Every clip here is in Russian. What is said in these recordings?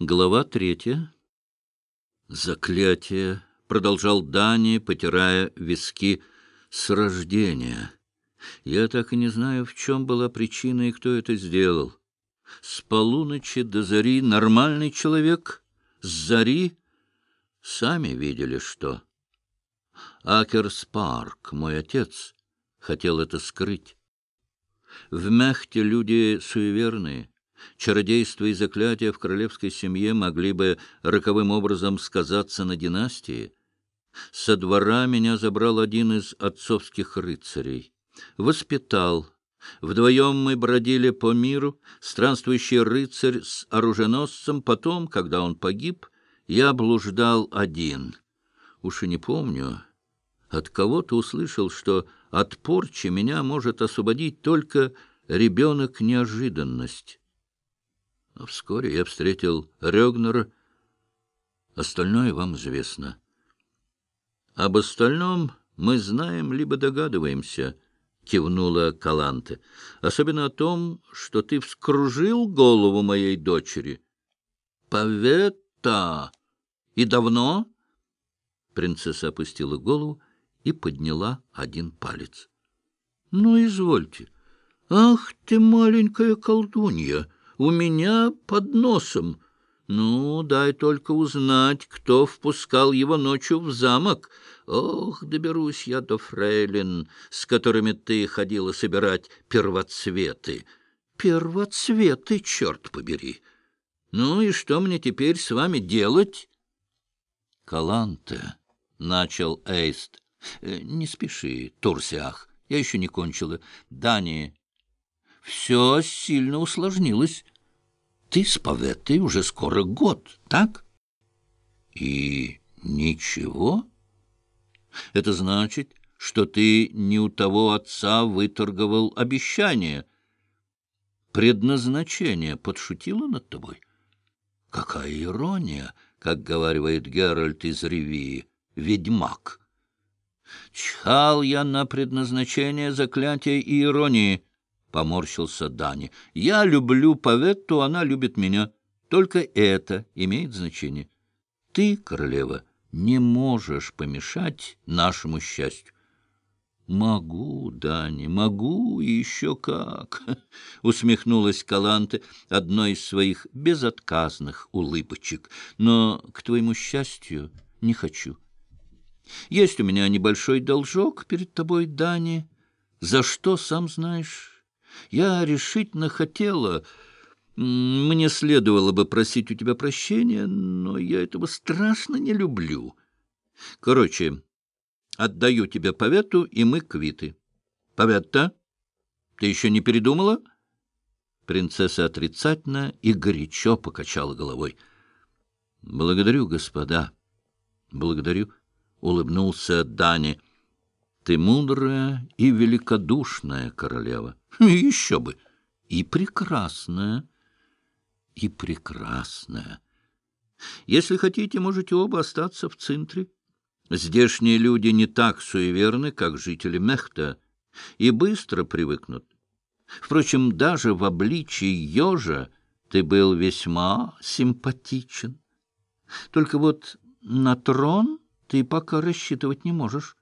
Глава третья. «Заклятие», — продолжал Дани, потирая виски, — «с рождения. Я так и не знаю, в чем была причина и кто это сделал. С полуночи до зари нормальный человек, с зари сами видели, что. Акерс Парк, мой отец, хотел это скрыть. В Мехте люди суеверные». Чародейство и заклятия в королевской семье могли бы роковым образом сказаться на династии. Со двора меня забрал один из отцовских рыцарей. Воспитал. Вдвоем мы бродили по миру, странствующий рыцарь с оруженосцем. Потом, когда он погиб, я блуждал один. Уж и не помню. От кого-то услышал, что от порчи меня может освободить только ребенок-неожиданность. Но вскоре я встретил Рёгнера. Остальное вам известно. Об остальном мы знаем либо догадываемся, — кивнула Каланте. — Особенно о том, что ты вскружил голову моей дочери. — Поветта! И давно? Принцесса опустила голову и подняла один палец. — Ну, извольте. — Ах ты, маленькая колдунья! У меня под носом. Ну, дай только узнать, кто впускал его ночью в замок. Ох, доберусь я до фрейлин, с которыми ты ходила собирать первоцветы. Первоцветы, черт побери! Ну и что мне теперь с вами делать? Каланте, — начал Эйст. Э, — Не спеши, Турсиах, я еще не кончила. Дани, все сильно усложнилось. Ты с Паветой уже скоро год, так? И ничего? Это значит, что ты не у того отца выторговал обещание. Предназначение подшутило над тобой? Какая ирония, как говаривает Геральт из Ревии, ведьмак. Чхал я на предназначение заклятия и иронии — поморщился Дани. «Я люблю Паветту, она любит меня. Только это имеет значение. Ты, королева, не можешь помешать нашему счастью». «Могу, Дани, могу, и еще как!» — усмехнулась Каланте одной из своих безотказных улыбочек. «Но, к твоему счастью, не хочу. Есть у меня небольшой должок перед тобой, Дани, за что, сам знаешь, я решительно хотела... Мне следовало бы просить у тебя прощения, но я этого страшно не люблю. Короче, отдаю тебе повету, и мы квиты. Поветта, ты еще не передумала? Принцесса отрицательно и горячо покачала головой. — Благодарю, господа. — Благодарю, — улыбнулся Дани. — Ты мудрая и великодушная королева. — Еще бы! И прекрасная, и прекрасная. Если хотите, можете оба остаться в центре. Здешние люди не так суеверны, как жители Мехта, и быстро привыкнут. Впрочем, даже в обличии ежа ты был весьма симпатичен. Только вот на трон ты пока рассчитывать не можешь.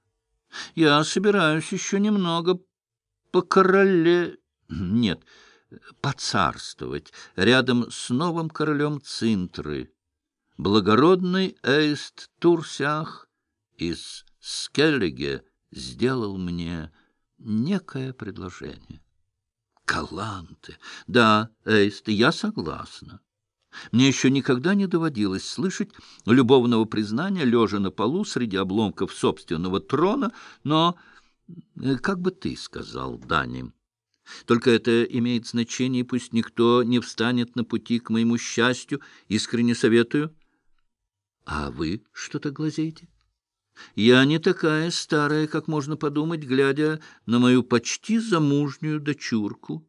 Я собираюсь еще немного по короле... Нет, поцарствовать рядом с новым королем Цинтры, благородный Эйст Турсях из Скеллиге сделал мне некое предложение. Каланты. Да, Эйст, я согласна. Мне еще никогда не доводилось слышать любовного признания, лежа на полу среди обломков собственного трона, но как бы ты сказал, Дани? Только это имеет значение, пусть никто не встанет на пути к моему счастью, искренне советую. А вы что-то глазеете? Я не такая старая, как можно подумать, глядя на мою почти замужнюю дочурку.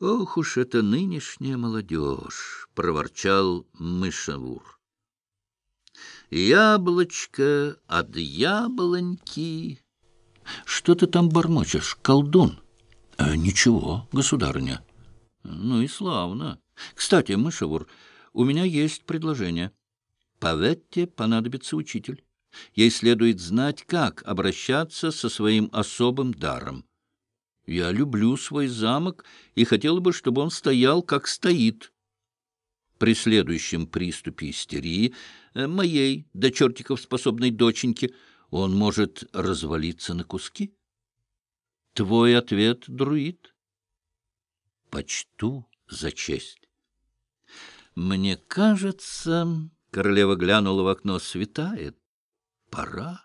«Ох уж это нынешняя молодежь!» — проворчал Мышавур. «Яблочко от яблоньки что ты там бормочешь, колдун? А, ничего, государыня. Ну и славно. Кстати, Мышевур, у меня есть предложение. Паветте понадобится учитель. Ей следует знать, как обращаться со своим особым даром. Я люблю свой замок и хотела бы, чтобы он стоял, как стоит. При следующем приступе истерии, э, моей, до чертиков способной доченьки, он может развалиться на куски. Твой ответ, друид? Почту за честь. Мне кажется, королева глянула в окно, светает. Пора.